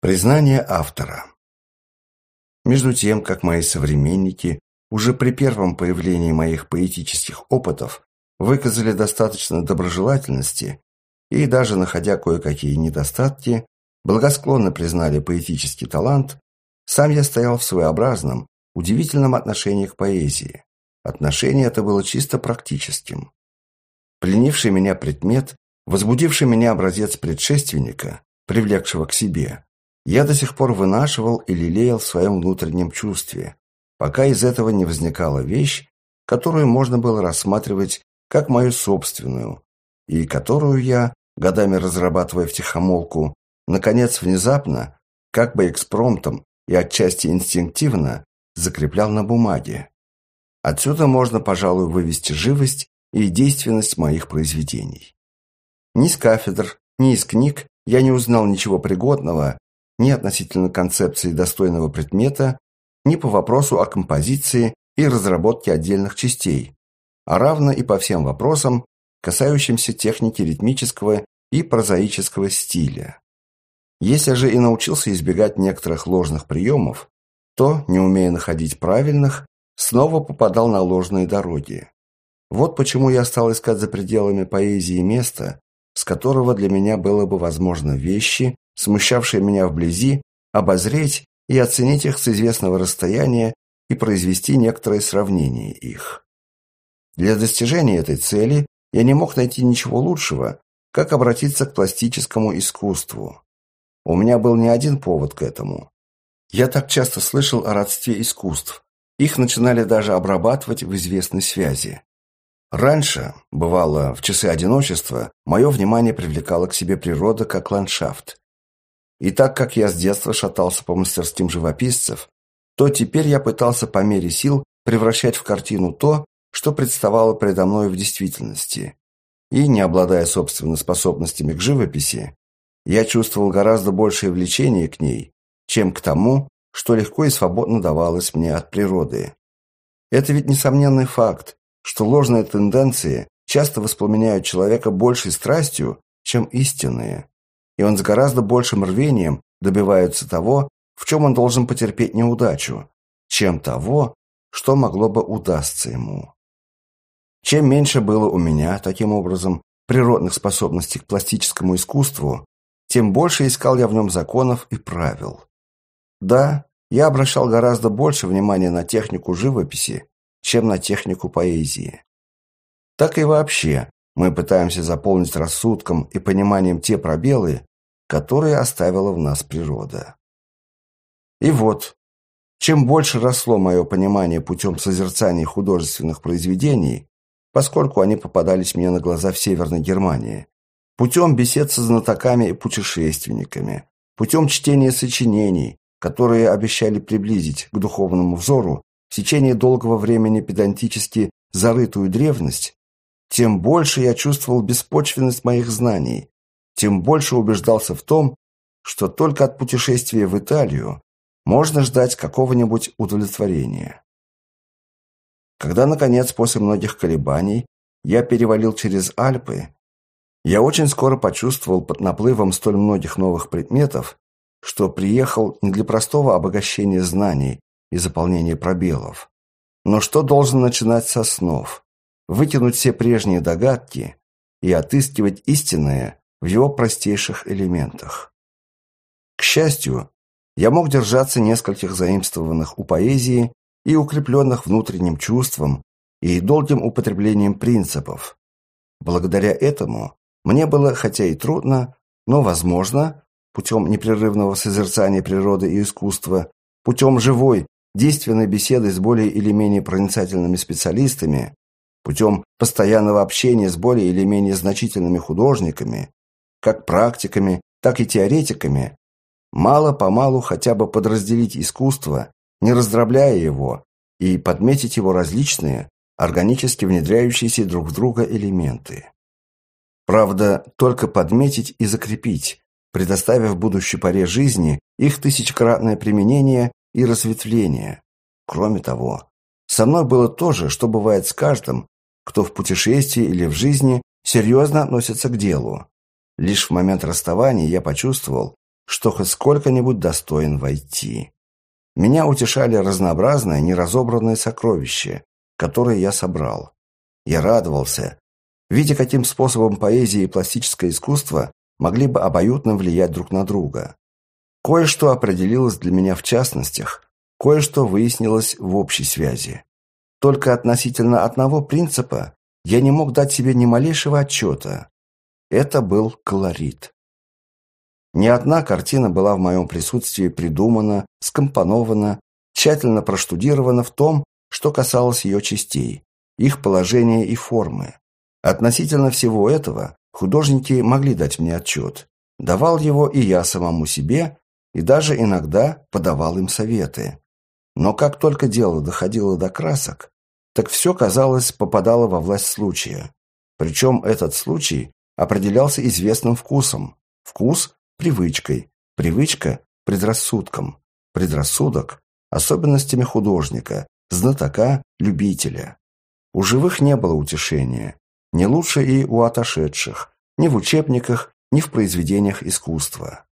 Признание автора Между тем, как мои современники уже при первом появлении моих поэтических опытов выказали достаточно доброжелательности и, даже находя кое-какие недостатки, благосклонно признали поэтический талант, сам я стоял в своеобразном, удивительном отношении к поэзии. Отношение это было чисто практическим. Пленивший меня предмет, возбудивший меня образец предшественника, привлекшего к себе, я до сих пор вынашивал и лелеял в своем внутреннем чувстве, пока из этого не возникала вещь, которую можно было рассматривать как мою собственную, и которую я, годами разрабатывая в тихомолку, наконец внезапно, как бы экспромтом и отчасти инстинктивно, закреплял на бумаге. Отсюда можно, пожалуй, вывести живость и действенность моих произведений. Ни с кафедр, ни из книг я не узнал ничего пригодного ни относительно концепции достойного предмета, ни по вопросу о композиции и разработке отдельных частей, а равно и по всем вопросам, касающимся техники ритмического и прозаического стиля. Если же и научился избегать некоторых ложных приемов, то, не умея находить правильных, снова попадал на ложные дороги. Вот почему я стал искать за пределами поэзии место, с которого для меня было бы возможно вещи, смущавшие меня вблизи, обозреть и оценить их с известного расстояния и произвести некоторое сравнение их. Для достижения этой цели я не мог найти ничего лучшего, как обратиться к пластическому искусству. У меня был не один повод к этому. Я так часто слышал о родстве искусств. Их начинали даже обрабатывать в известной связи. Раньше, бывало, в часы одиночества, мое внимание привлекала к себе природа как ландшафт. И так как я с детства шатался по мастерским живописцев, то теперь я пытался по мере сил превращать в картину то, что представало предо мной в действительности. И, не обладая собственными способностями к живописи, я чувствовал гораздо большее влечение к ней, чем к тому, что легко и свободно давалось мне от природы. Это ведь несомненный факт, что ложные тенденции часто воспламеняют человека большей страстью, чем истинные и он с гораздо большим рвением добивается того, в чем он должен потерпеть неудачу, чем того, что могло бы удастся ему. Чем меньше было у меня, таким образом, природных способностей к пластическому искусству, тем больше искал я в нем законов и правил. Да, я обращал гораздо больше внимания на технику живописи, чем на технику поэзии. Так и вообще, мы пытаемся заполнить рассудком и пониманием те пробелы, которые оставила в нас природа. И вот, чем больше росло мое понимание путем созерцания художественных произведений, поскольку они попадались мне на глаза в Северной Германии, путем бесед со знатоками и путешественниками, путем чтения сочинений, которые обещали приблизить к духовному взору в течение долгого времени педантически зарытую древность, тем больше я чувствовал беспочвенность моих знаний, тем больше убеждался в том, что только от путешествия в Италию можно ждать какого-нибудь удовлетворения. Когда, наконец, после многих колебаний, я перевалил через Альпы, я очень скоро почувствовал под наплывом столь многих новых предметов, что приехал не для простого обогащения знаний и заполнения пробелов, но что должен начинать со снов, вытянуть все прежние догадки и отыскивать истинное в его простейших элементах. К счастью, я мог держаться нескольких заимствованных у поэзии и укрепленных внутренним чувством и долгим употреблением принципов. Благодаря этому мне было, хотя и трудно, но возможно, путем непрерывного созерцания природы и искусства, путем живой, действенной беседы с более или менее проницательными специалистами, путем постоянного общения с более или менее значительными художниками, как практиками, так и теоретиками, мало-помалу хотя бы подразделить искусство, не раздробляя его, и подметить его различные, органически внедряющиеся друг в друга элементы. Правда, только подметить и закрепить, предоставив будущей паре жизни их тысячекратное применение и разветвление. Кроме того, со мной было то же, что бывает с каждым, кто в путешествии или в жизни серьезно относится к делу. Лишь в момент расставания я почувствовал, что хоть сколько-нибудь достоин войти. Меня утешали разнообразные, неразобранные сокровища, которые я собрал. Я радовался, видя, каким способом поэзия и пластическое искусство могли бы обоюдно влиять друг на друга. Кое-что определилось для меня в частностях, кое-что выяснилось в общей связи. Только относительно одного принципа я не мог дать себе ни малейшего отчета. Это был колорит. Ни одна картина была в моем присутствии придумана, скомпонована, тщательно проштудирована в том, что касалось ее частей, их положения и формы. Относительно всего этого художники могли дать мне отчет. Давал его и я самому себе, и даже иногда подавал им советы. Но как только дело доходило до красок, так все, казалось, попадало во власть случая. Причем этот случай определялся известным вкусом. Вкус – привычкой, привычка – предрассудком, предрассудок – особенностями художника, знатока, любителя. У живых не было утешения, не лучше и у отошедших, ни в учебниках, ни в произведениях искусства.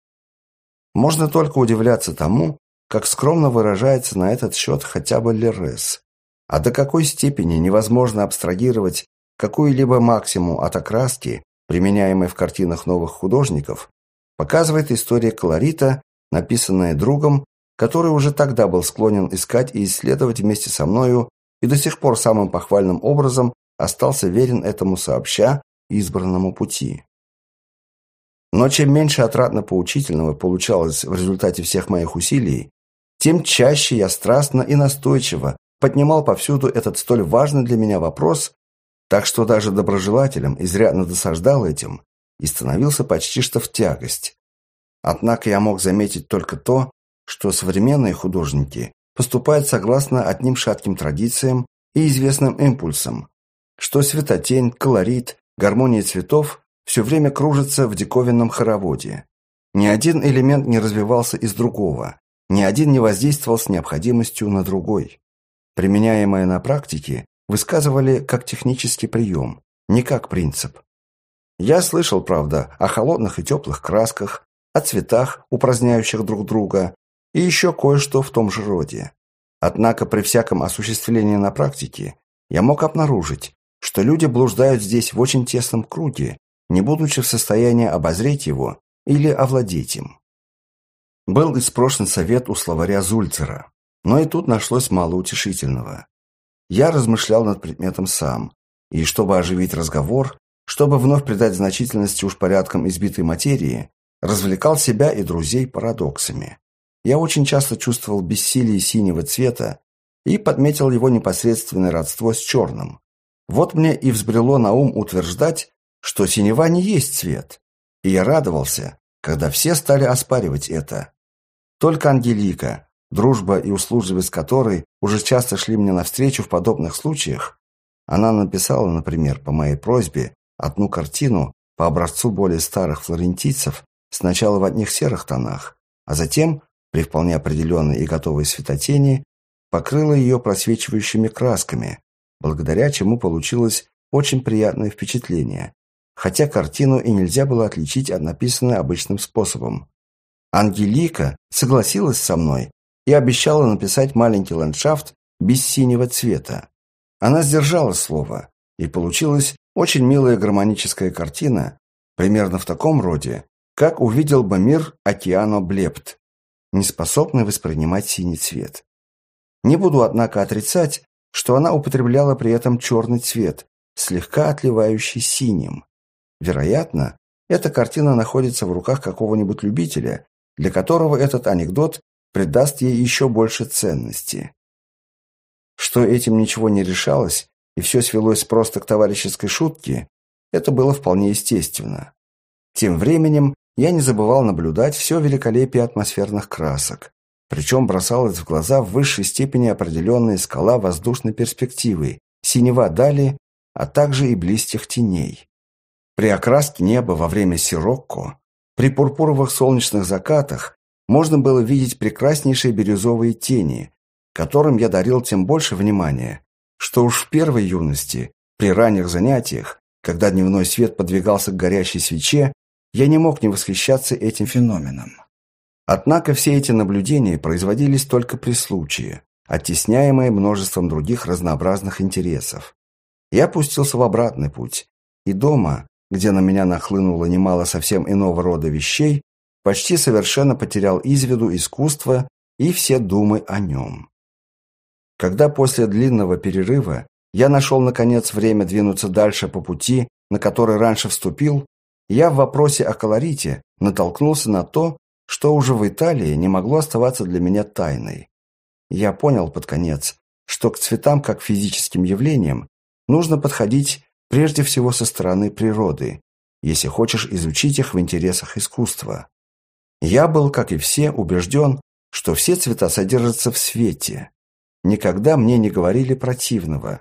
Можно только удивляться тому, как скромно выражается на этот счет хотя бы Лерес. А до какой степени невозможно абстрагировать какую-либо максимум от окраски, применяемой в картинах новых художников, показывает история колорита, написанная другом, который уже тогда был склонен искать и исследовать вместе со мною и до сих пор самым похвальным образом остался верен этому сообща избранному пути. Но чем меньше отрадно-поучительного получалось в результате всех моих усилий, тем чаще я страстно и настойчиво поднимал повсюду этот столь важный для меня вопрос, так что даже доброжелателям изрядно досаждал этим и становился почти что в тягость. Однако я мог заметить только то, что современные художники поступают согласно одним шатким традициям и известным импульсам, что светотень, колорит, гармония цветов все время кружатся в диковинном хороводе. Ни один элемент не развивался из другого, ни один не воздействовал с необходимостью на другой. Применяемое на практике высказывали как технический прием, не как принцип. Я слышал, правда, о холодных и теплых красках, о цветах, упраздняющих друг друга, и еще кое-что в том же роде. Однако при всяком осуществлении на практике я мог обнаружить, что люди блуждают здесь в очень тесном круге, не будучи в состоянии обозреть его или овладеть им. Был испрошен совет у словаря Зульцера, но и тут нашлось мало утешительного. Я размышлял над предметом сам, и чтобы оживить разговор, чтобы вновь придать значительности уж порядком избитой материи, развлекал себя и друзей парадоксами. Я очень часто чувствовал бессилие синего цвета и подметил его непосредственное родство с черным. Вот мне и взбрело на ум утверждать, что синева не есть цвет. И я радовался, когда все стали оспаривать это. Только Ангелика, дружба и услужливость которой уже часто шли мне навстречу в подобных случаях, она написала, например, по моей просьбе, одну картину по образцу более старых флорентийцев, сначала в одних серых тонах, а затем, при вполне определенной и готовой светотени, покрыла ее просвечивающими красками, благодаря чему получилось очень приятное впечатление, хотя картину и нельзя было отличить от написанной обычным способом. Ангелика согласилась со мной и обещала написать маленький ландшафт без синего цвета. Она сдержала слово, и получилась очень милая гармоническая картина, примерно в таком роде, как увидел бы мир Океано Блепт, неспособный воспринимать синий цвет. Не буду, однако, отрицать, что она употребляла при этом черный цвет, слегка отливающий синим. Вероятно, эта картина находится в руках какого-нибудь любителя, для которого этот анекдот придаст ей еще больше ценности. Что этим ничего не решалось, и все свелось просто к товарищеской шутке, это было вполне естественно. Тем временем я не забывал наблюдать все великолепие атмосферных красок. Причем бросалась в глаза в высшей степени определенная скала воздушной перспективы, синева дали, а также и близких теней. При окраске неба во время сирокко, при пурпуровых солнечных закатах можно было видеть прекраснейшие бирюзовые тени, которым я дарил тем больше внимания, что уж в первой юности, при ранних занятиях, когда дневной свет подвигался к горящей свече, я не мог не восхищаться этим феноменом. Однако все эти наблюдения производились только при случае, оттесняемые множеством других разнообразных интересов. Я пустился в обратный путь, и дома, где на меня нахлынуло немало совсем иного рода вещей, почти совершенно потерял из виду искусство и все думы о нем. Когда после длинного перерыва я нашел, наконец, время двинуться дальше по пути, на который раньше вступил, я в вопросе о колорите натолкнулся на то, что уже в Италии не могло оставаться для меня тайной. Я понял под конец, что к цветам как физическим явлениям нужно подходить прежде всего со стороны природы, если хочешь изучить их в интересах искусства. Я был, как и все, убежден, что все цвета содержатся в свете. Никогда мне не говорили противного.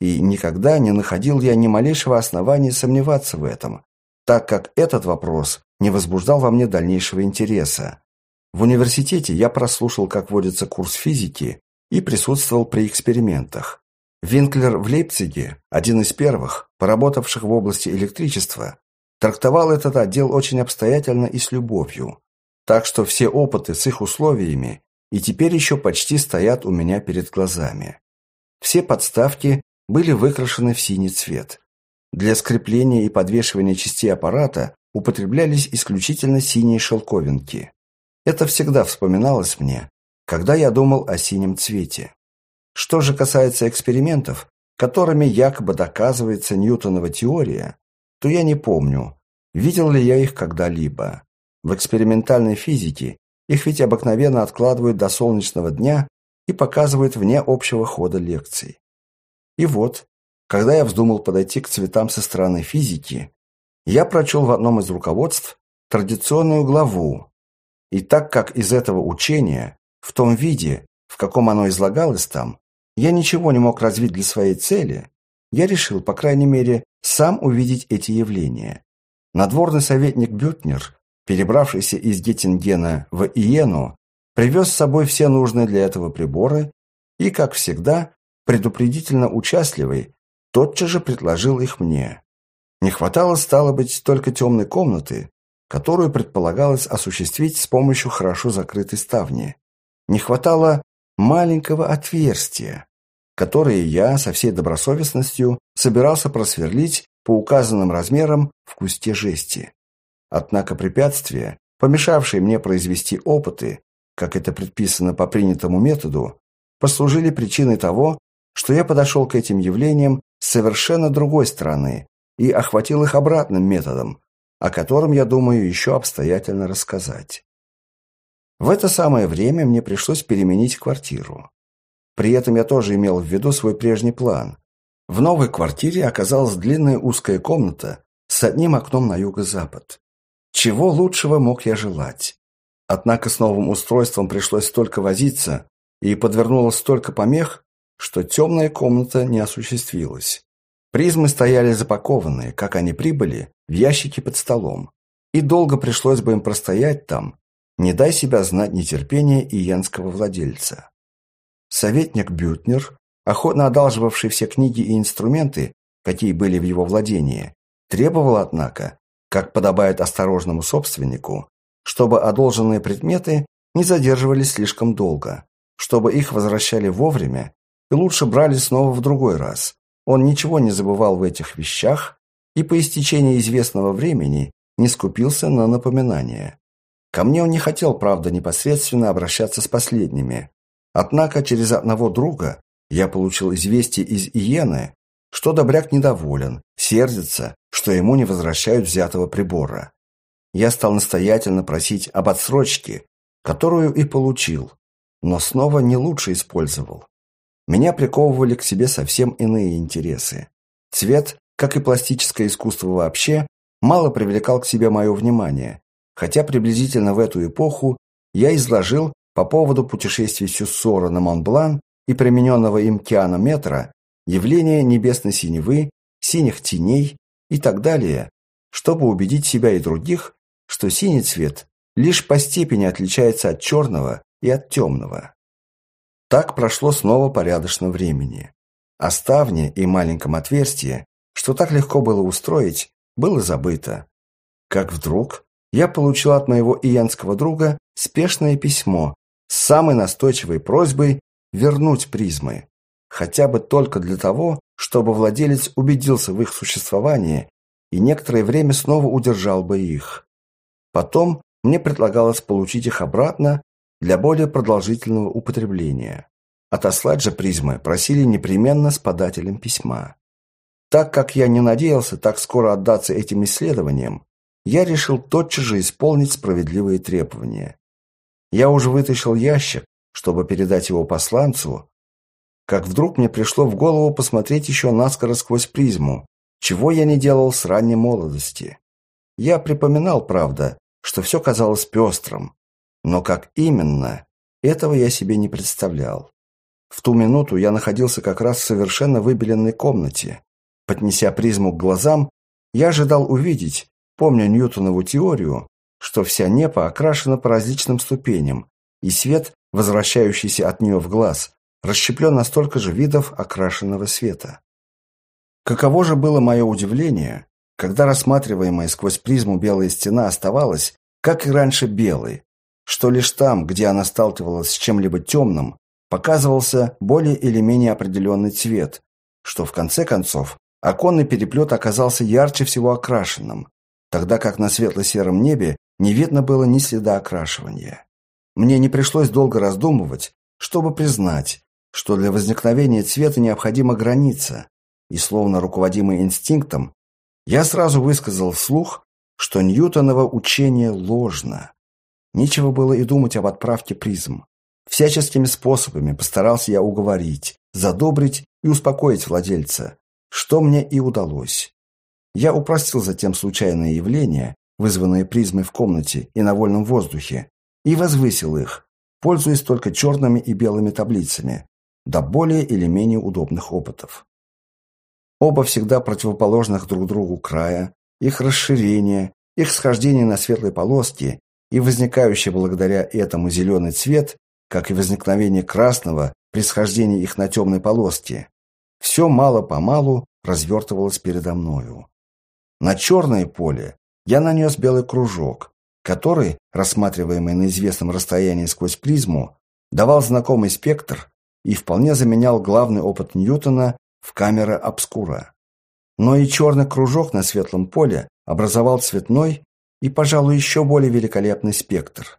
И никогда не находил я ни малейшего основания сомневаться в этом, так как этот вопрос не возбуждал во мне дальнейшего интереса. В университете я прослушал, как водится курс физики, и присутствовал при экспериментах. Винклер в Лейпциге, один из первых, поработавших в области электричества, трактовал этот отдел очень обстоятельно и с любовью. Так что все опыты с их условиями и теперь еще почти стоят у меня перед глазами. Все подставки были выкрашены в синий цвет. Для скрепления и подвешивания частей аппарата употреблялись исключительно синие шелковинки. Это всегда вспоминалось мне, когда я думал о синем цвете. Что же касается экспериментов, которыми якобы доказывается Ньютонова теория, то я не помню, видел ли я их когда-либо. В экспериментальной физике их ведь обыкновенно откладывают до солнечного дня и показывают вне общего хода лекций. И вот, когда я вздумал подойти к цветам со стороны физики, я прочел в одном из руководств традиционную главу. И так как из этого учения, в том виде, в каком оно излагалось там, я ничего не мог развить для своей цели, я решил, по крайней мере, сам увидеть эти явления. Надворный советник Бютнер, перебравшийся из Геттингена в Иену, привез с собой все нужные для этого приборы и, как всегда, предупредительно участливый, тотчас же предложил их мне. Не хватало, стало быть, только темной комнаты, которую предполагалось осуществить с помощью хорошо закрытой ставни. Не хватало маленького отверстия, которое я со всей добросовестностью собирался просверлить по указанным размерам в кусте жести. Однако препятствия, помешавшие мне произвести опыты, как это предписано по принятому методу, послужили причиной того, что я подошел к этим явлениям с совершенно другой стороны и охватил их обратным методом, о котором, я думаю, еще обстоятельно рассказать. В это самое время мне пришлось переменить квартиру. При этом я тоже имел в виду свой прежний план. В новой квартире оказалась длинная узкая комната с одним окном на юго-запад. Чего лучшего мог я желать? Однако с новым устройством пришлось столько возиться и подвернулось столько помех, что темная комната не осуществилась. Призмы стояли запакованные, как они прибыли, в ящике под столом. И долго пришлось бы им простоять там, не дай себя знать нетерпение иенского владельца. Советник Бютнер, охотно одалживавший все книги и инструменты, какие были в его владении, требовал, однако, как подобает осторожному собственнику, чтобы одолженные предметы не задерживались слишком долго, чтобы их возвращали вовремя и лучше брали снова в другой раз. Он ничего не забывал в этих вещах и по истечении известного времени не скупился на напоминания. Ко мне он не хотел, правда, непосредственно обращаться с последними. Однако через одного друга я получил известие из Иены, что Добряк недоволен, сердится, что ему не возвращают взятого прибора. Я стал настоятельно просить об отсрочке, которую и получил, но снова не лучше использовал. Меня приковывали к себе совсем иные интересы. Цвет, как и пластическое искусство вообще, мало привлекал к себе мое внимание, хотя приблизительно в эту эпоху я изложил по поводу путешествий Сюссора на Монблан и примененного им кианометра явление небесной синевы, синих теней и так далее, чтобы убедить себя и других, что синий цвет лишь по степени отличается от черного и от темного. Так прошло снова порядочно времени. О и маленьком отверстии, что так легко было устроить, было забыто. Как вдруг я получил от моего иянского друга спешное письмо с самой настойчивой просьбой вернуть призмы, хотя бы только для того, чтобы владелец убедился в их существовании и некоторое время снова удержал бы их. Потом мне предлагалось получить их обратно для более продолжительного употребления. Отослать же призмы просили непременно с подателем письма. Так как я не надеялся так скоро отдаться этим исследованиям, я решил тотчас же исполнить справедливые требования. Я уже вытащил ящик, чтобы передать его посланцу, как вдруг мне пришло в голову посмотреть еще наскоро сквозь призму, чего я не делал с ранней молодости. Я припоминал, правда, что все казалось пестрым, но как именно, этого я себе не представлял. В ту минуту я находился как раз в совершенно выбеленной комнате. Поднеся призму к глазам, я ожидал увидеть, помня Ньютонову теорию, что вся непа окрашена по различным ступеням, и свет, возвращающийся от нее в глаз, расщеплен на столько же видов окрашенного света. Каково же было мое удивление, когда рассматриваемая сквозь призму белая стена оставалась, как и раньше, белой, что лишь там, где она сталкивалась с чем-либо темным, показывался более или менее определенный цвет, что в конце концов оконный переплет оказался ярче всего окрашенным, тогда как на светло-сером небе не видно было ни следа окрашивания. Мне не пришлось долго раздумывать, чтобы признать, что для возникновения цвета необходима граница, и словно руководимый инстинктом, я сразу высказал вслух, что Ньютоново учение ложно. Нечего было и думать об отправке призм. Всяческими способами постарался я уговорить, задобрить и успокоить владельца, что мне и удалось. Я упростил затем случайные явления, вызванные призмой в комнате и на вольном воздухе, и возвысил их, пользуясь только черными и белыми таблицами, до более или менее удобных опытов. Оба всегда противоположных друг другу края, их расширение, их схождение на светлой полоске и возникающий благодаря этому зеленый цвет, как и возникновение красного при схождении их на темной полоске, все мало-помалу развертывалось передо мною. На черное поле я нанес белый кружок, который, рассматриваемый на известном расстоянии сквозь призму, давал знакомый спектр и вполне заменял главный опыт Ньютона в камера обскура. Но и черный кружок на светлом поле образовал цветной и, пожалуй, еще более великолепный спектр.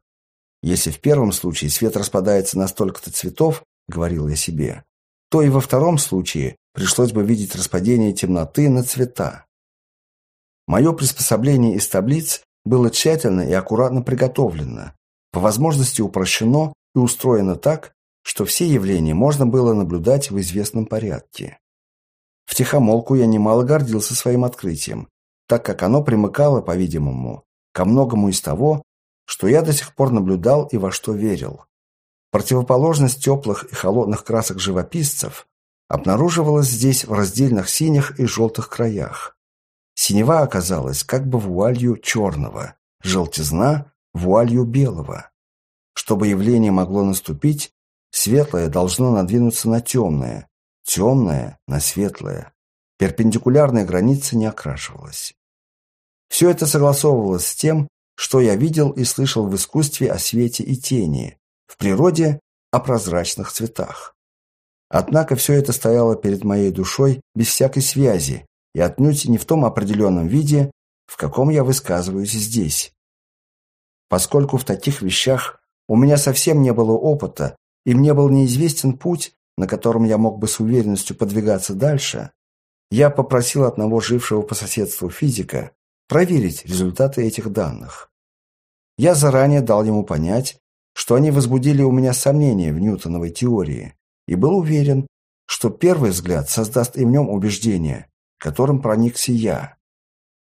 Если в первом случае свет распадается на столько-то цветов, говорил я себе, то и во втором случае пришлось бы видеть распадение темноты на цвета. Мое приспособление из таблиц было тщательно и аккуратно приготовлено, по возможности упрощено и устроено так, что все явления можно было наблюдать в известном порядке. Втихомолку я немало гордился своим открытием, так как оно примыкало, по-видимому, ко многому из того, что я до сих пор наблюдал и во что верил. Противоположность теплых и холодных красок живописцев обнаруживалась здесь в раздельных синих и желтых краях. Синева оказалась как бы вуалью черного, желтизна – вуалью белого. Чтобы явление могло наступить, светлое должно надвинуться на темное, темное на светлое. Перпендикулярная граница не окрашивалась. Все это согласовывалось с тем, что я видел и слышал в искусстве о свете и тени, в природе о прозрачных цветах. Однако все это стояло перед моей душой без всякой связи и отнюдь не в том определенном виде, в каком я высказываюсь здесь. Поскольку в таких вещах у меня совсем не было опыта, и мне был неизвестен путь, на котором я мог бы с уверенностью подвигаться дальше, я попросил одного жившего по соседству физика проверить результаты этих данных. Я заранее дал ему понять, что они возбудили у меня сомнения в Ньютоновой теории, и был уверен, что первый взгляд создаст и в нем убеждение, которым проникся я.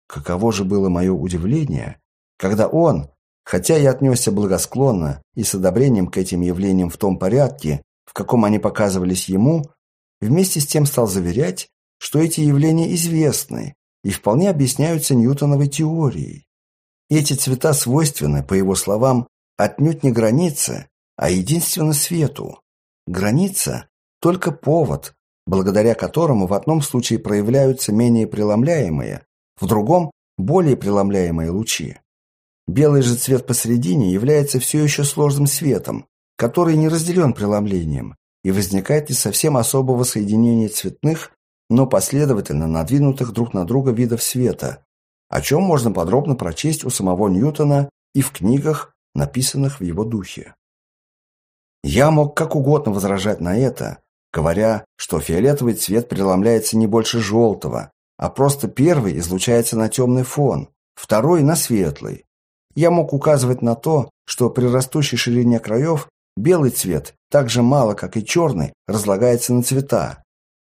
Каково же было мое удивление, когда он, хотя и отнесся благосклонно и с одобрением к этим явлениям в том порядке, в каком они показывались ему, вместе с тем стал заверять, что эти явления известны и вполне объясняются Ньютоновой теорией. Эти цвета свойственны, по его словам, отнюдь не границе, а единственно свету. Граница – только повод, благодаря которому в одном случае проявляются менее преломляемые, в другом – более преломляемые лучи. Белый же цвет посередине является все еще сложным светом, который не разделен преломлением и возникает из совсем особого соединения цветных, но последовательно надвинутых друг на друга видов света, о чем можно подробно прочесть у самого Ньютона и в книгах, написанных в его духе. Я мог как угодно возражать на это, говоря, что фиолетовый цвет преломляется не больше желтого, а просто первый излучается на темный фон, второй – на светлый, я мог указывать на то, что при растущей ширине краев белый цвет, так же мало, как и черный, разлагается на цвета.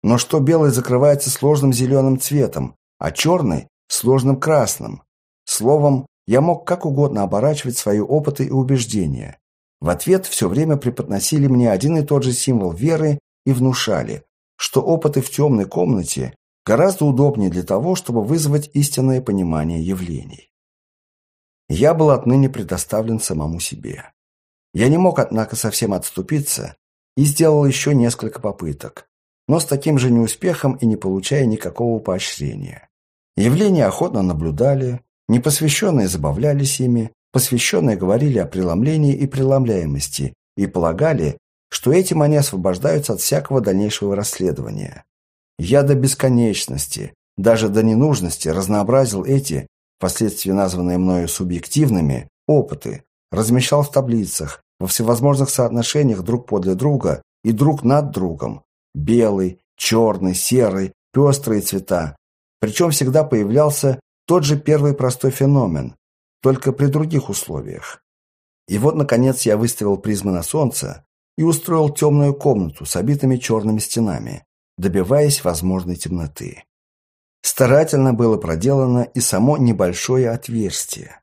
Но что белый закрывается сложным зеленым цветом, а черный – сложным красным. Словом, я мог как угодно оборачивать свои опыты и убеждения. В ответ все время преподносили мне один и тот же символ веры и внушали, что опыты в темной комнате гораздо удобнее для того, чтобы вызвать истинное понимание явлений. Я был отныне предоставлен самому себе. Я не мог, однако, совсем отступиться и сделал еще несколько попыток, но с таким же неуспехом и не получая никакого поощрения. Явления охотно наблюдали, непосвященные забавлялись ими, посвященные говорили о преломлении и преломляемости и полагали, что этим они освобождаются от всякого дальнейшего расследования. Я до бесконечности, даже до ненужности разнообразил эти впоследствии названные мною субъективными, опыты, размещал в таблицах, во всевозможных соотношениях друг подле друга и друг над другом. Белый, черный, серый, пестрые цвета. Причем всегда появлялся тот же первый простой феномен, только при других условиях. И вот, наконец, я выставил призмы на солнце и устроил темную комнату с обитыми черными стенами, добиваясь возможной темноты. Старательно было проделано и само небольшое отверстие.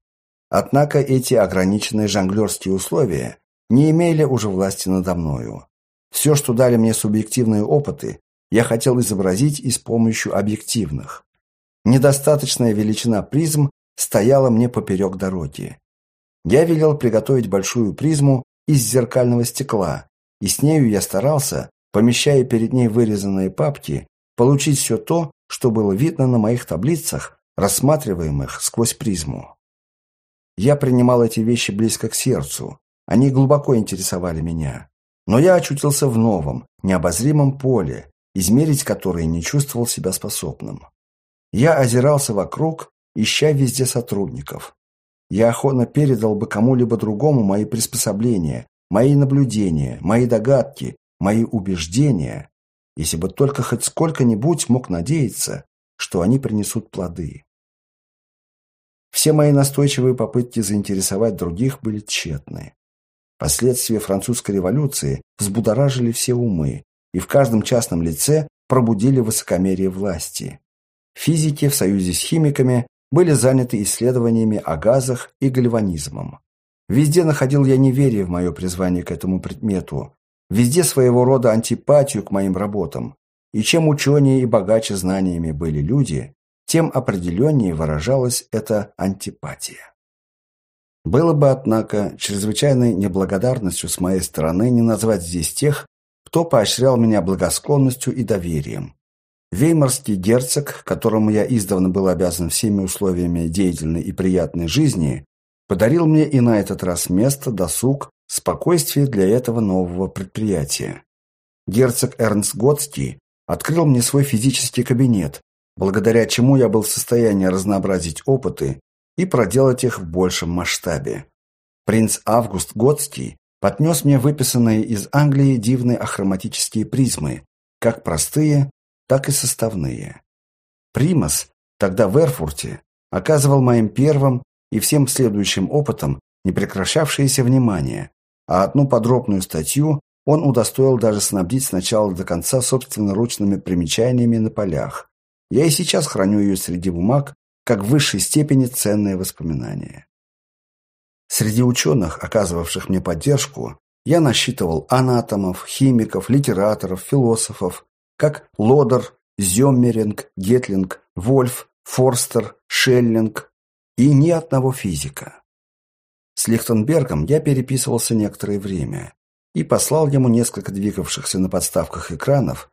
Однако эти ограниченные жонглерские условия не имели уже власти надо мною. Все, что дали мне субъективные опыты, я хотел изобразить и с помощью объективных. Недостаточная величина призм стояла мне поперек дороги. Я велел приготовить большую призму из зеркального стекла, и с нею я старался, помещая перед ней вырезанные папки, получить все то, что было видно на моих таблицах, рассматриваемых сквозь призму. Я принимал эти вещи близко к сердцу, они глубоко интересовали меня. Но я очутился в новом, необозримом поле, измерить которое не чувствовал себя способным. Я озирался вокруг, ища везде сотрудников. Я охотно передал бы кому-либо другому мои приспособления, мои наблюдения, мои догадки, мои убеждения, если бы только хоть сколько-нибудь мог надеяться, что они принесут плоды. Все мои настойчивые попытки заинтересовать других были тщетны. Последствия французской революции взбудоражили все умы и в каждом частном лице пробудили высокомерие власти. Физики в союзе с химиками были заняты исследованиями о газах и гальванизмом. Везде находил я неверие в мое призвание к этому предмету, Везде своего рода антипатию к моим работам. И чем ученее и богаче знаниями были люди, тем определеннее выражалась эта антипатия. Было бы, однако, чрезвычайной неблагодарностью с моей стороны не назвать здесь тех, кто поощрял меня благосклонностью и доверием. Веймарский герцог, которому я издавна был обязан всеми условиями деятельной и приятной жизни, подарил мне и на этот раз место, досуг спокойствие для этого нового предприятия. Герцог Эрнст Готский открыл мне свой физический кабинет, благодаря чему я был в состоянии разнообразить опыты и проделать их в большем масштабе. Принц Август Готский поднес мне выписанные из Англии дивные ахроматические призмы, как простые, так и составные. Примас, тогда в Эрфурте, оказывал моим первым и всем следующим опытом непрекращавшееся внимание, а одну подробную статью он удостоил даже снабдить с начала до конца собственноручными примечаниями на полях. Я и сейчас храню ее среди бумаг, как в высшей степени ценное воспоминание. Среди ученых, оказывавших мне поддержку, я насчитывал анатомов, химиков, литераторов, философов, как Лодер, Зёммеринг, Гетлинг, Вольф, Форстер, Шеллинг и ни одного физика. С Лихтенбергом я переписывался некоторое время и послал ему несколько двигавшихся на подставках экранов,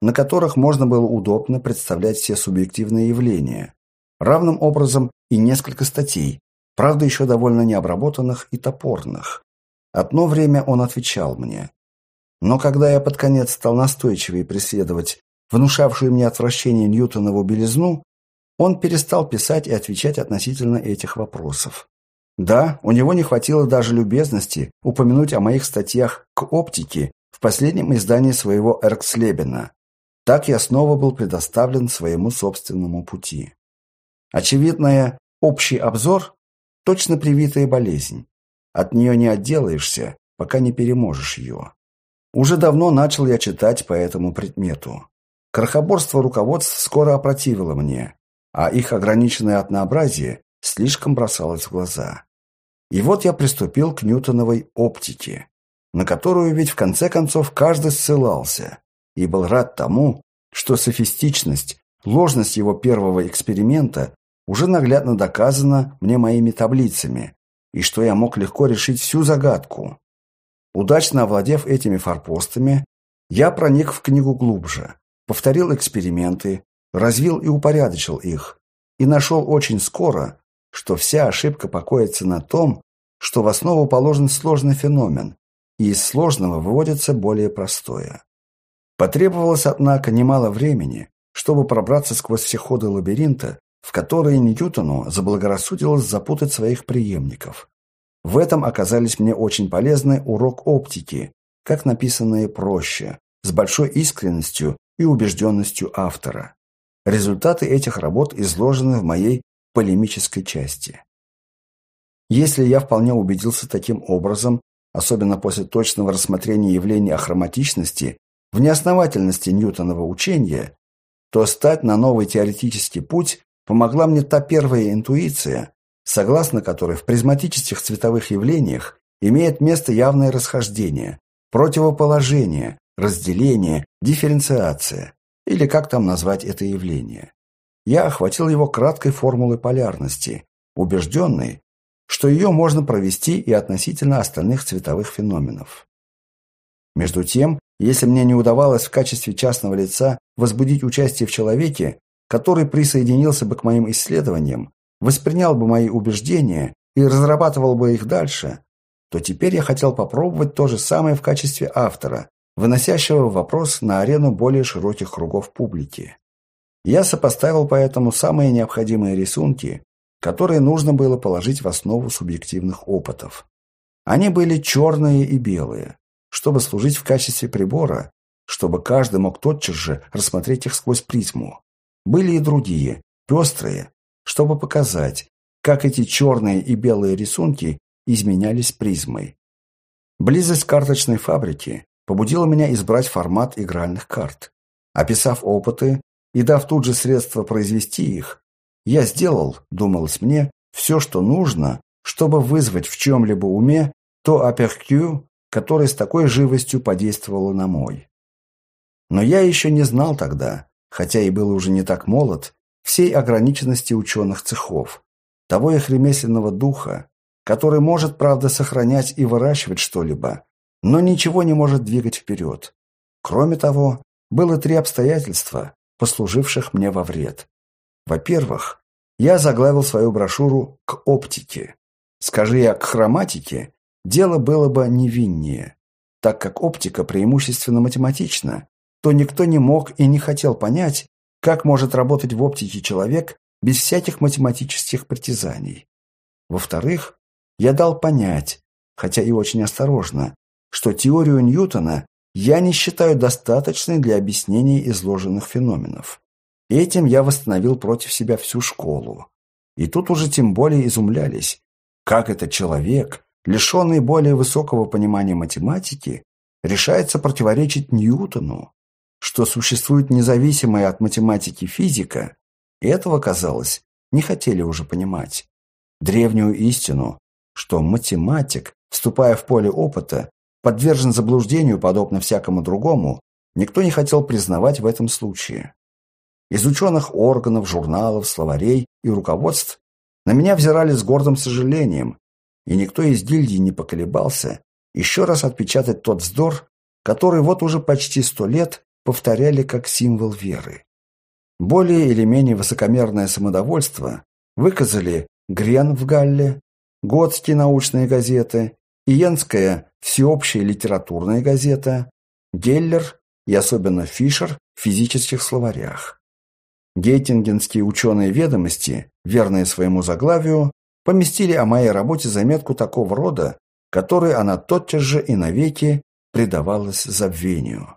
на которых можно было удобно представлять все субъективные явления, равным образом и несколько статей, правда еще довольно необработанных и топорных. Одно время он отвечал мне. Но когда я под конец стал настойчивее преследовать внушавшую мне отвращение Ньютонову белизну, он перестал писать и отвечать относительно этих вопросов. Да, у него не хватило даже любезности упомянуть о моих статьях к оптике в последнем издании своего Эркслебена. Так я снова был предоставлен своему собственному пути. Очевидная общий обзор – точно привитая болезнь. От нее не отделаешься, пока не переможешь ее. Уже давно начал я читать по этому предмету. Крохоборство руководств скоро опротивило мне, а их ограниченное однообразие слишком бросалось в глаза. И вот я приступил к ньютоновой оптике, на которую ведь в конце концов каждый ссылался, и был рад тому, что софистичность, ложность его первого эксперимента уже наглядно доказана мне моими таблицами, и что я мог легко решить всю загадку. Удачно овладев этими форпостами, я проник в книгу глубже, повторил эксперименты, развил и упорядочил их, и нашел очень скоро, что вся ошибка покоится на том, что в основу положен сложный феномен, и из сложного выводится более простое. Потребовалось, однако, немало времени, чтобы пробраться сквозь все ходы лабиринта, в которые Ньютону заблагорассудилось запутать своих преемников. В этом оказались мне очень полезны урок оптики, как написанные проще, с большой искренностью и убежденностью автора. Результаты этих работ изложены в моей полемической части. Если я вполне убедился таким образом, особенно после точного рассмотрения явлений ахроматичности, в неосновательности Ньютонова учения, то стать на новый теоретический путь помогла мне та первая интуиция, согласно которой в призматических цветовых явлениях имеет место явное расхождение, противоположение, разделение, дифференциация, или как там назвать это явление. Я охватил его краткой формулой полярности, убежденный, что ее можно провести и относительно остальных цветовых феноменов. Между тем, если мне не удавалось в качестве частного лица возбудить участие в человеке, который присоединился бы к моим исследованиям, воспринял бы мои убеждения и разрабатывал бы их дальше, то теперь я хотел попробовать то же самое в качестве автора, выносящего вопрос на арену более широких кругов публики. Я сопоставил поэтому самые необходимые рисунки, которые нужно было положить в основу субъективных опытов. Они были черные и белые, чтобы служить в качестве прибора, чтобы каждый мог тотчас же рассмотреть их сквозь призму. Были и другие, пестрые, чтобы показать, как эти черные и белые рисунки изменялись призмой. Близость карточной фабрики побудило меня избрать формат игральных карт. Описав опыты и дав тут же средства произвести их, я сделал, думалось мне, все, что нужно, чтобы вызвать в чем-либо уме то аперкю, которое с такой живостью подействовало на мой. Но я еще не знал тогда, хотя и был уже не так молод, всей ограниченности ученых цехов, того их ремесленного духа, который может, правда, сохранять и выращивать что-либо, но ничего не может двигать вперед. Кроме того, было три обстоятельства, послуживших мне во вред. Во-первых, я заглавил свою брошюру «К оптике». Скажи я «к хроматике», дело было бы невиннее. Так как оптика преимущественно математична, то никто не мог и не хотел понять, как может работать в оптике человек без всяких математических притязаний. Во-вторых, я дал понять, хотя и очень осторожно, что теорию Ньютона я не считаю достаточной для объяснения изложенных феноменов. Этим я восстановил против себя всю школу. И тут уже тем более изумлялись, как этот человек, лишенный более высокого понимания математики, решается противоречить Ньютону, что существует независимая от математики физика, и этого, казалось, не хотели уже понимать. Древнюю истину, что математик, вступая в поле опыта, подвержен заблуждению, подобно всякому другому, никто не хотел признавать в этом случае. Из ученых органов, журналов, словарей и руководств на меня взирали с гордым сожалением, и никто из гильдии не поколебался еще раз отпечатать тот вздор, который вот уже почти сто лет повторяли как символ веры. Более или менее высокомерное самодовольство выказали Грен в Галле, Готские научные газеты, Иенская всеобщая литературная газета, Геллер и особенно Фишер в физических словарях. Гейтингенские ученые ведомости, верные своему заглавию, поместили о моей работе заметку такого рода, которой она тотчас же и навеки предавалась забвению.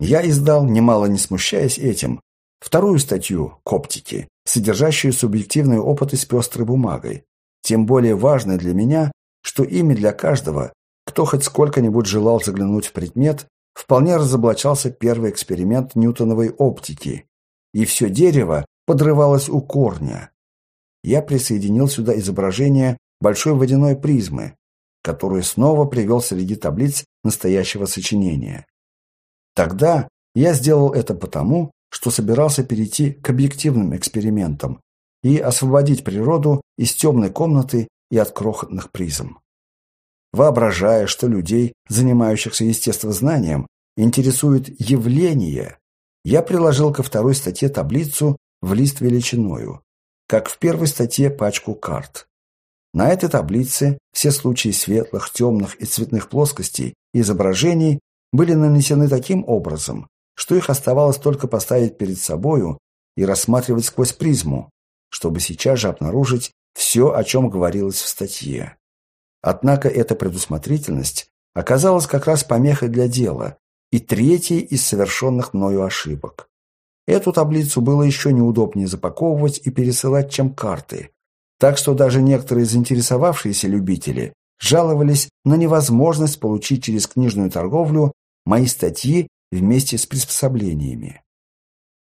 Я издал, немало не смущаясь этим, вторую статью «Коптики», содержащую субъективные опыты с пестрой бумагой, тем более важной для меня, что ими для каждого, кто хоть сколько-нибудь желал заглянуть в предмет, вполне разоблачался первый эксперимент ньютоновой оптики, и все дерево подрывалось у корня. Я присоединил сюда изображение большой водяной призмы, которую снова привел среди таблиц настоящего сочинения. Тогда я сделал это потому, что собирался перейти к объективным экспериментам и освободить природу из темной комнаты и от крохотных призм. Воображая, что людей, занимающихся естествознанием, интересует явление, я приложил ко второй статье таблицу в лист величиною, как в первой статье пачку карт. На этой таблице все случаи светлых, темных и цветных плоскостей и изображений были нанесены таким образом, что их оставалось только поставить перед собою и рассматривать сквозь призму, чтобы сейчас же обнаружить все, о чем говорилось в статье. Однако эта предусмотрительность оказалась как раз помехой для дела и третьей из совершенных мною ошибок. Эту таблицу было еще неудобнее запаковывать и пересылать, чем карты, так что даже некоторые заинтересовавшиеся любители жаловались на невозможность получить через книжную торговлю мои статьи вместе с приспособлениями.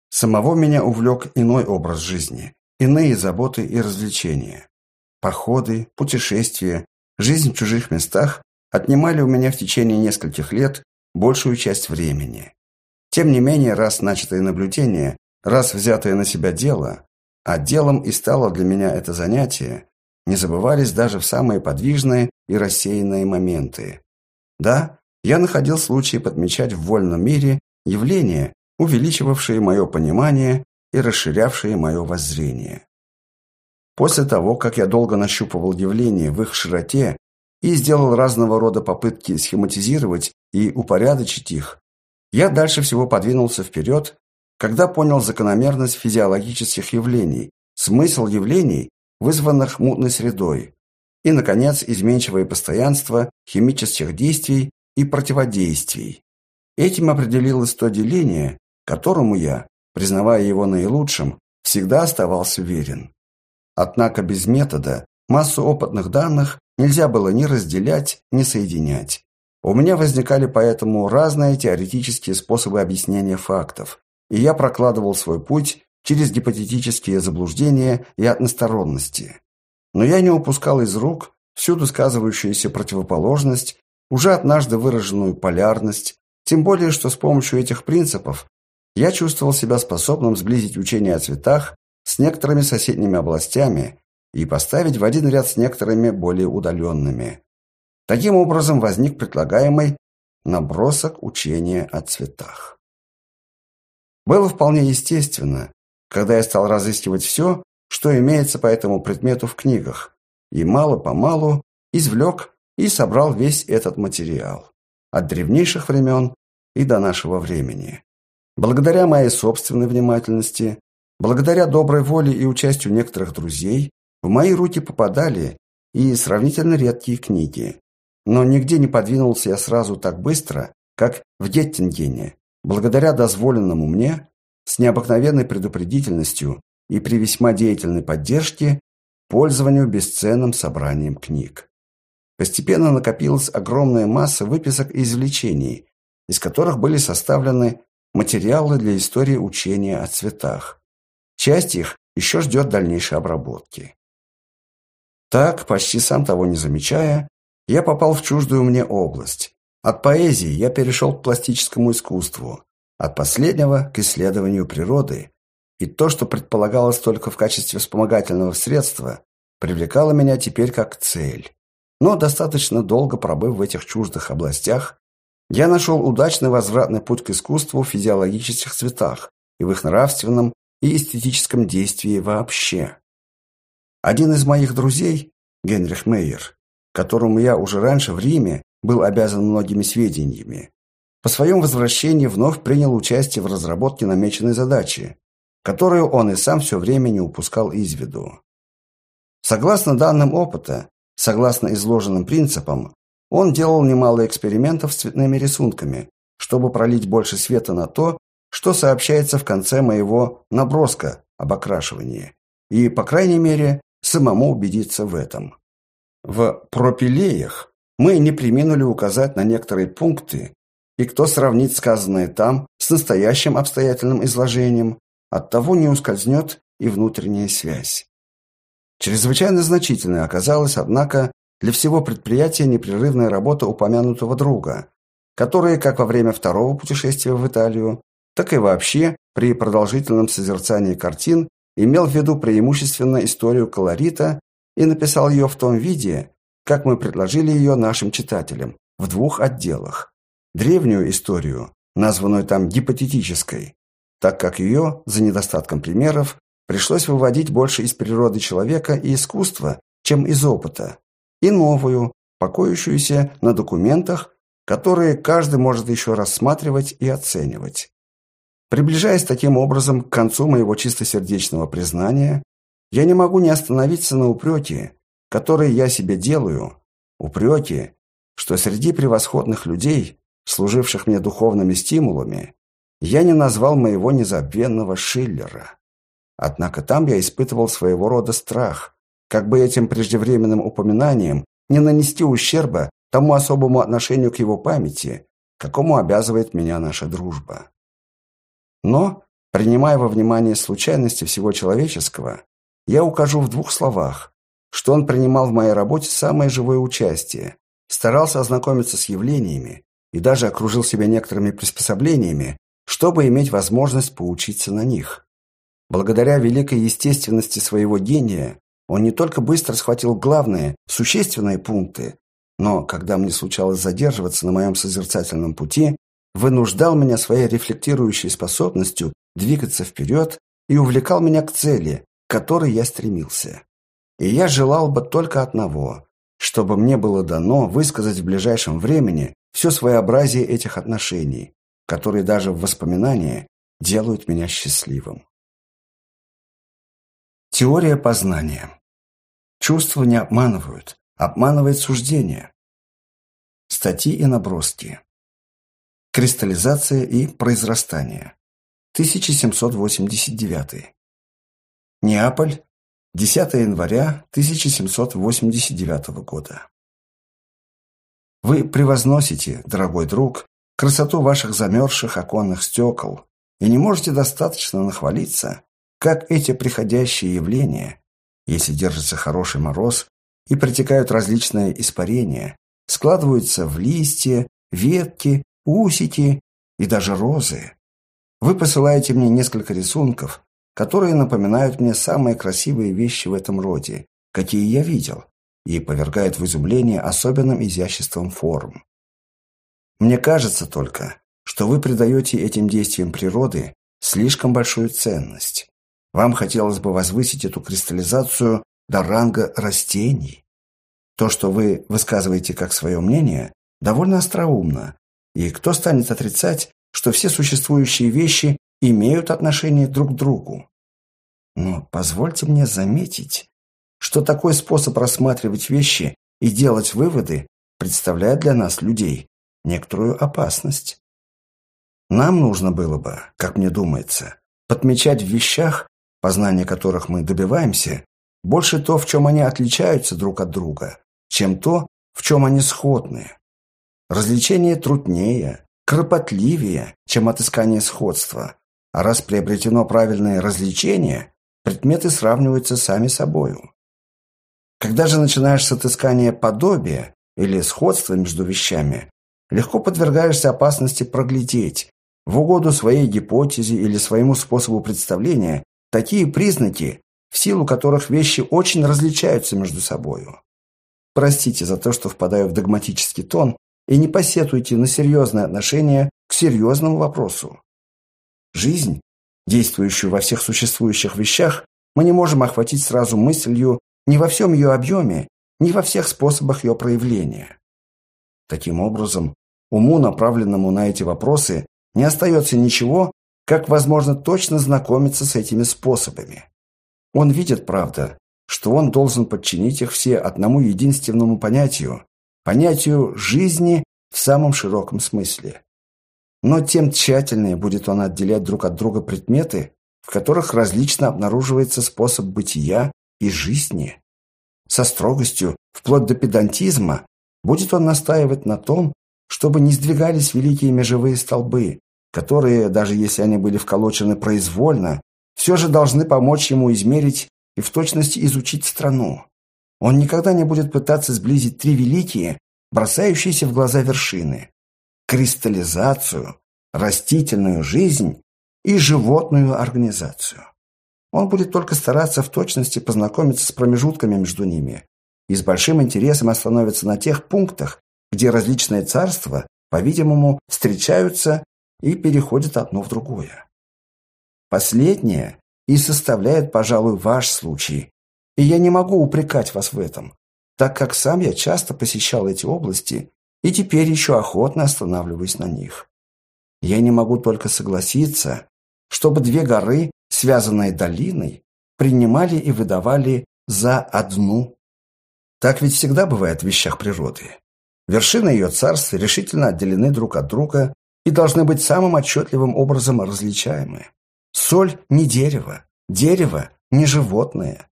Самого меня увлек иной образ жизни, иные заботы и развлечения. Походы, путешествия, жизнь в чужих местах отнимали у меня в течение нескольких лет большую часть времени. Тем не менее, раз начатое наблюдение, раз взятое на себя дело, а делом и стало для меня это занятие, не забывались даже в самые подвижные и рассеянные моменты. Да, я находил случаи подмечать в вольном мире явления, увеличивавшие мое понимание и расширявшие мое воззрение. После того, как я долго нащупывал явления в их широте и сделал разного рода попытки схематизировать и упорядочить их, я дальше всего подвинулся вперед, когда понял закономерность физиологических явлений, смысл явлений, вызванных мутной средой, и, наконец, изменчивое постоянство химических действий и противодействий. Этим определилось то деление, которому я, признавая его наилучшим, всегда оставался верен. Однако без метода массу опытных данных нельзя было ни разделять, ни соединять. У меня возникали поэтому разные теоретические способы объяснения фактов, и я прокладывал свой путь через гипотетические заблуждения и односторонности. Но я не упускал из рук всюду сказывающуюся противоположность уже однажды выраженную полярность, тем более, что с помощью этих принципов я чувствовал себя способным сблизить учение о цветах с некоторыми соседними областями и поставить в один ряд с некоторыми более удаленными. Таким образом возник предлагаемый набросок учения о цветах. Было вполне естественно, когда я стал разыскивать все, что имеется по этому предмету в книгах, и мало-помалу извлек и собрал весь этот материал от древнейших времен и до нашего времени. Благодаря моей собственной внимательности, благодаря доброй воле и участию некоторых друзей, в мои руки попадали и сравнительно редкие книги. Но нигде не подвинулся я сразу так быстро, как в Геттингене, благодаря дозволенному мне, с необыкновенной предупредительностью и при весьма деятельной поддержке, пользованию бесценным собранием книг. Постепенно накопилась огромная масса выписок и извлечений, из которых были составлены материалы для истории учения о цветах. Часть их еще ждет дальнейшей обработки. Так, почти сам того не замечая, я попал в чуждую мне область. От поэзии я перешел к пластическому искусству, от последнего к исследованию природы, и то, что предполагалось только в качестве вспомогательного средства, привлекало меня теперь как цель. Но достаточно долго пробыв в этих чуждых областях, я нашел удачный возвратный путь к искусству в физиологических цветах и в их нравственном и эстетическом действии вообще. Один из моих друзей, Генрих Мейер, которому я уже раньше в Риме был обязан многими сведениями, по своем возвращении вновь принял участие в разработке намеченной задачи, которую он и сам все время не упускал из виду. Согласно данным опыта, согласно изложенным принципам, он делал немало экспериментов с цветными рисунками, чтобы пролить больше света на то, что сообщается в конце моего наброска об окрашивании, и, по крайней мере, самому убедиться в этом. В пропилеях мы не приминули указать на некоторые пункты, и кто сравнит сказанное там с настоящим обстоятельным изложением, от того не ускользнет и внутренняя связь. Чрезвычайно значительной оказалась, однако, для всего предприятия непрерывная работа упомянутого друга, который как во время второго путешествия в Италию, так и вообще при продолжительном созерцании картин имел в виду преимущественно историю колорита и написал ее в том виде, как мы предложили ее нашим читателям, в двух отделах. Древнюю историю, названную там гипотетической, так как ее, за недостатком примеров, пришлось выводить больше из природы человека и искусства, чем из опыта, и новую, покоящуюся на документах, которые каждый может еще рассматривать и оценивать. Приближаясь таким образом к концу моего чистосердечного признания, я не могу не остановиться на упреке, который я себе делаю, упреке, что среди превосходных людей, служивших мне духовными стимулами, я не назвал моего незабвенного Шиллера. Однако там я испытывал своего рода страх, как бы этим преждевременным упоминанием не нанести ущерба тому особому отношению к его памяти, какому обязывает меня наша дружба. Но, принимая во внимание случайности всего человеческого, я укажу в двух словах, что он принимал в моей работе самое живое участие, старался ознакомиться с явлениями и даже окружил себя некоторыми приспособлениями, чтобы иметь возможность поучиться на них. Благодаря великой естественности своего гения он не только быстро схватил главные, существенные пункты, но, когда мне случалось задерживаться на моем созерцательном пути, вынуждал меня своей рефлектирующей способностью двигаться вперед и увлекал меня к цели, к которой я стремился. И я желал бы только одного, чтобы мне было дано высказать в ближайшем времени все своеобразие этих отношений, которые даже в воспоминании делают меня счастливым. Теория познания. Чувства не обманывают, обманывает суждение. Статьи и наброски. Кристаллизация и произрастание. 1789. Неаполь. 10 января 1789 года. Вы превозносите, дорогой друг, красоту ваших замерзших оконных стекол и не можете достаточно нахвалиться, как эти приходящие явления, если держится хороший мороз и протекают различные испарения, складываются в листья, ветки, усики и даже розы. Вы посылаете мне несколько рисунков, которые напоминают мне самые красивые вещи в этом роде, какие я видел, и повергают в изумление особенным изяществом форм. Мне кажется только, что вы придаете этим действиям природы слишком большую ценность. Вам хотелось бы возвысить эту кристаллизацию до ранга растений. То, что вы высказываете как свое мнение, довольно остроумно, и кто станет отрицать, что все существующие вещи имеют отношение друг к другу? Но позвольте мне заметить, что такой способ рассматривать вещи и делать выводы представляет для нас, людей, некоторую опасность. Нам нужно было бы, как мне думается, подмечать в вещах, познания которых мы добиваемся, больше то, в чем они отличаются друг от друга, чем то, в чем они сходны. Развлечение труднее, кропотливее, чем отыскание сходства, а раз приобретено правильное развлечение, предметы сравниваются сами собою. Когда же начинаешь с отыскания подобия или сходства между вещами, легко подвергаешься опасности проглядеть, в угоду своей гипотезе или своему способу представления, такие признаки, в силу которых вещи очень различаются между собою. Простите за то, что впадаю в догматический тон, и не посетуйте на серьезное отношение к серьезному вопросу. Жизнь, действующую во всех существующих вещах, мы не можем охватить сразу мыслью ни во всем ее объеме, ни во всех способах ее проявления. Таким образом, уму, направленному на эти вопросы, не остается ничего, как возможно точно знакомиться с этими способами. Он видит, правда, что он должен подчинить их все одному единственному понятию, понятию жизни в самом широком смысле. Но тем тщательнее будет он отделять друг от друга предметы, в которых различно обнаруживается способ бытия и жизни. Со строгостью, вплоть до педантизма, будет он настаивать на том, чтобы не сдвигались великие межевые столбы, которые, даже если они были вколочены произвольно, все же должны помочь ему измерить и в точности изучить страну. Он никогда не будет пытаться сблизить три великие, бросающиеся в глаза вершины – кристаллизацию, растительную жизнь и животную организацию. Он будет только стараться в точности познакомиться с промежутками между ними и с большим интересом остановится на тех пунктах, где различные царства, по-видимому, встречаются и переходят одно в другое. Последнее и составляет, пожалуй, ваш случай, и я не могу упрекать вас в этом, так как сам я часто посещал эти области и теперь еще охотно останавливаюсь на них. Я не могу только согласиться, чтобы две горы, связанные долиной, принимали и выдавали за одну. Так ведь всегда бывает в вещах природы. Вершины ее царств решительно отделены друг от друга и должны быть самым отчетливым образом различаемы. Соль не дерево, дерево не животное.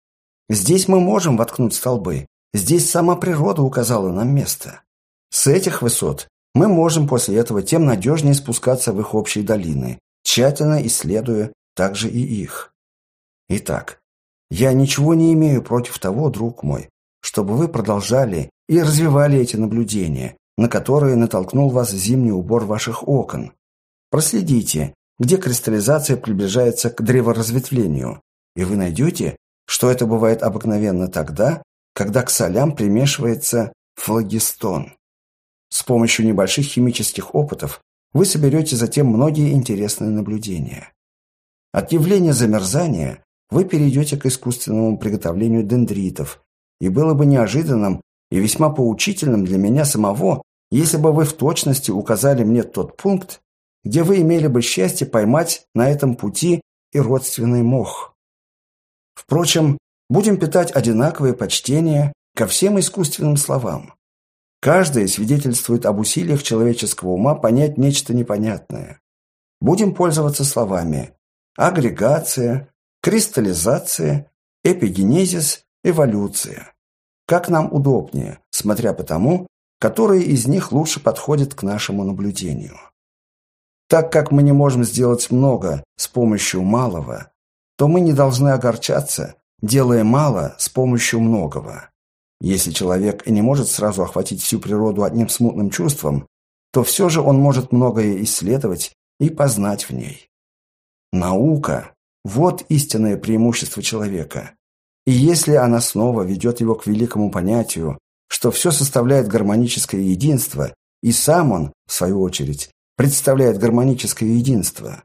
Здесь мы можем воткнуть столбы, здесь сама природа указала нам место. С этих высот мы можем после этого тем надежнее спускаться в их общие долины, тщательно исследуя также и их. Итак, я ничего не имею против того, друг мой, чтобы вы продолжали и развивали эти наблюдения, на которые натолкнул вас зимний убор ваших окон. Проследите, где кристаллизация приближается к древоразветвлению, и вы найдете, что это бывает обыкновенно тогда, когда к солям примешивается флагистон. С помощью небольших химических опытов вы соберете затем многие интересные наблюдения. От явления замерзания вы перейдете к искусственному приготовлению дендритов, и было бы неожиданным и весьма поучительным для меня самого если бы вы в точности указали мне тот пункт, где вы имели бы счастье поймать на этом пути и родственный мох. Впрочем, будем питать одинаковое почтение ко всем искусственным словам. Каждое свидетельствует об усилиях человеческого ума понять нечто непонятное. Будем пользоваться словами агрегация, кристаллизация, эпигенезис, эволюция. Как нам удобнее, смотря по тому, которые из них лучше подходят к нашему наблюдению. Так как мы не можем сделать много с помощью малого, то мы не должны огорчаться, делая мало с помощью многого. Если человек и не может сразу охватить всю природу одним смутным чувством, то все же он может многое исследовать и познать в ней. Наука – вот истинное преимущество человека. И если она снова ведет его к великому понятию, что все составляет гармоническое единство, и сам он, в свою очередь, представляет гармоническое единство,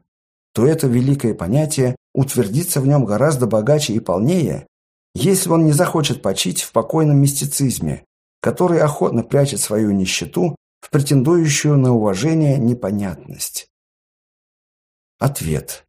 то это великое понятие утвердится в нем гораздо богаче и полнее, если он не захочет почить в покойном мистицизме, который охотно прячет свою нищету в претендующую на уважение непонятность. Ответ.